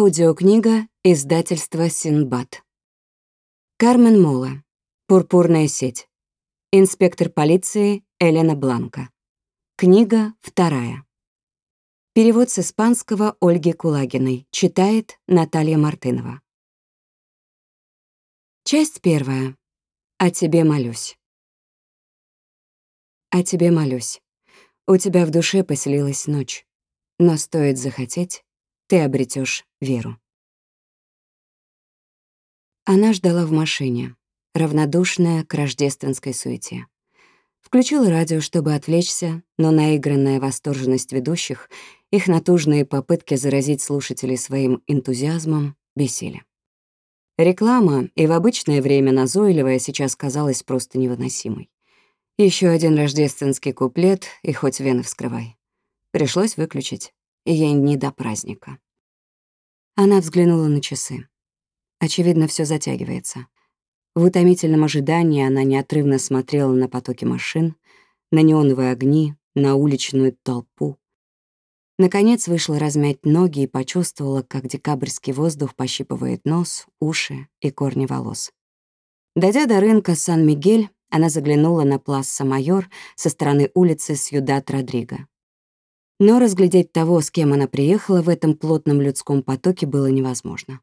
Аудиокнига издательства Синбад. Кармен Мола. Пурпурная сеть. Инспектор полиции Элена Бланка. Книга вторая. Перевод с испанского Ольги Кулагиной. Читает Наталья Мартынова. Часть первая. О тебе молюсь. О тебе молюсь. У тебя в душе поселилась ночь. Но стоит захотеть, ты обретешь веру. Она ждала в машине, равнодушная к рождественской суете. Включила радио, чтобы отвлечься, но наигранная восторженность ведущих, их натужные попытки заразить слушателей своим энтузиазмом бесили. Реклама, и в обычное время назойливая, сейчас казалась просто невыносимой. Еще один рождественский куплет, и хоть вены вскрывай. Пришлось выключить ей не до праздника. Она взглянула на часы. Очевидно, все затягивается. В утомительном ожидании она неотрывно смотрела на потоки машин, на неоновые огни, на уличную толпу. Наконец вышла размять ноги и почувствовала, как декабрьский воздух пощипывает нос, уши и корни волос. Дойдя до рынка Сан-Мигель, она заглянула на Пласса Майор со стороны улицы Сьюдат-Родриго. Но разглядеть того, с кем она приехала в этом плотном людском потоке, было невозможно.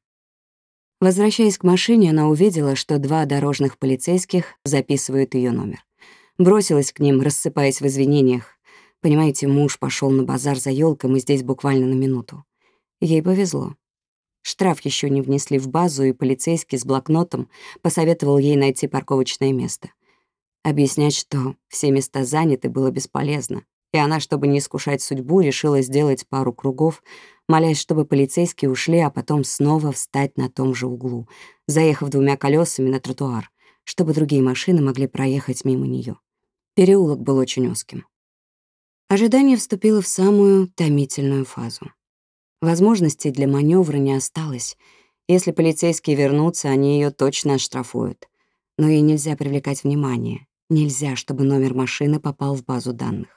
Возвращаясь к машине, она увидела, что два дорожных полицейских записывают ее номер. Бросилась к ним, рассыпаясь в извинениях. Понимаете, муж пошел на базар за елком и здесь буквально на минуту. Ей повезло. Штраф еще не внесли в базу, и полицейский с блокнотом посоветовал ей найти парковочное место. Объяснять, что все места заняты, было бесполезно и она, чтобы не искушать судьбу, решила сделать пару кругов, молясь, чтобы полицейские ушли, а потом снова встать на том же углу, заехав двумя колесами на тротуар, чтобы другие машины могли проехать мимо нее. Переулок был очень узким. Ожидание вступило в самую томительную фазу. Возможностей для маневра не осталось. Если полицейские вернутся, они ее точно оштрафуют. Но ей нельзя привлекать внимание. Нельзя, чтобы номер машины попал в базу данных.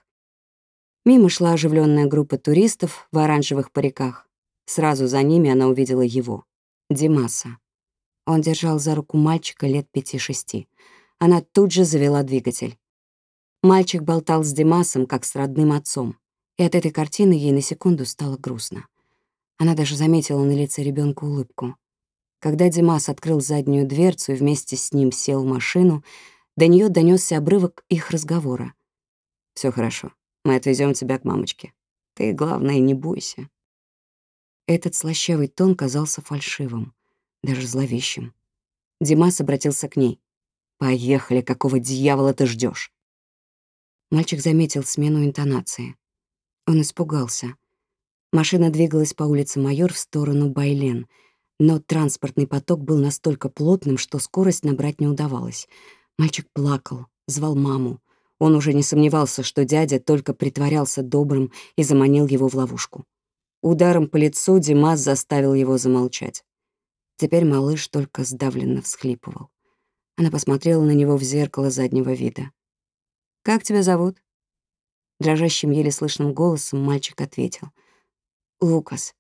Мимо шла оживленная группа туристов в оранжевых париках. Сразу за ними она увидела его, Димаса. Он держал за руку мальчика лет пяти-шести. Она тут же завела двигатель. Мальчик болтал с Димасом, как с родным отцом, и от этой картины ей на секунду стало грустно. Она даже заметила на лице ребенка улыбку. Когда Димас открыл заднюю дверцу и вместе с ним сел в машину, до нее донесся обрывок их разговора. Все хорошо. Мы отвезем тебя к мамочке. Ты, главное, не бойся». Этот слащавый тон казался фальшивым, даже зловещим. Димас обратился к ней. «Поехали, какого дьявола ты ждешь? Мальчик заметил смену интонации. Он испугался. Машина двигалась по улице Майор в сторону Байлен, но транспортный поток был настолько плотным, что скорость набрать не удавалось. Мальчик плакал, звал маму. Он уже не сомневался, что дядя только притворялся добрым и заманил его в ловушку. Ударом по лицу Димас заставил его замолчать. Теперь малыш только сдавленно всхлипывал. Она посмотрела на него в зеркало заднего вида. «Как тебя зовут?» Дрожащим, еле слышным голосом мальчик ответил. «Лукас».